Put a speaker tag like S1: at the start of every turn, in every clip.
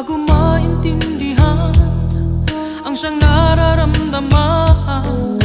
S1: Bago maintindihan Ang siyang nararamdaman.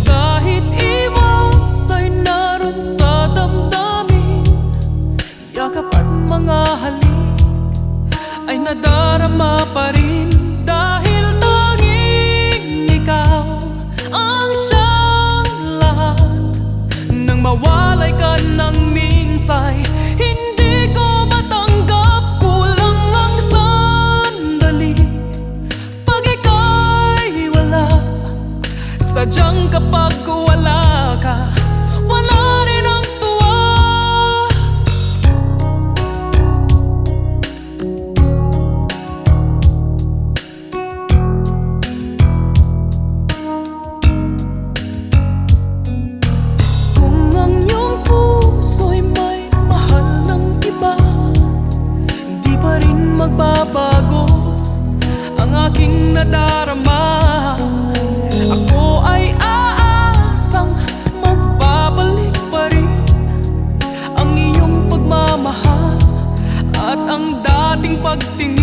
S1: Kahit iwas ay naroon sa damdamin Yakap at mga halik Ay nadarama pa rin. Dahil tanging ikaw Ang siyang lahat Nang mawalay ka ng minsay Hindi magbabago Ang aking nadarama. Ako ay aasang magbabalik pa rin Ang iyong pagmamahal At ang dating pagtingin.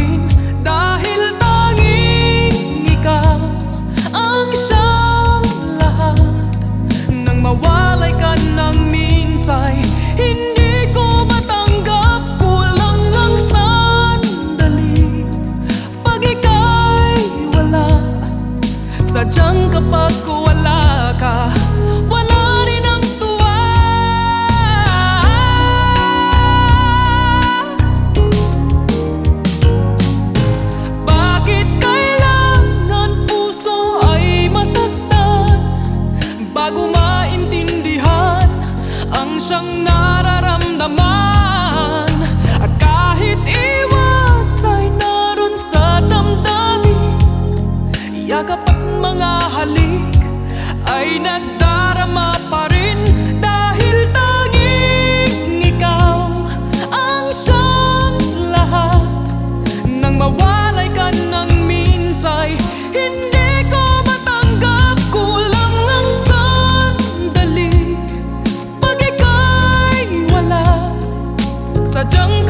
S1: bago maintindihan ang siyang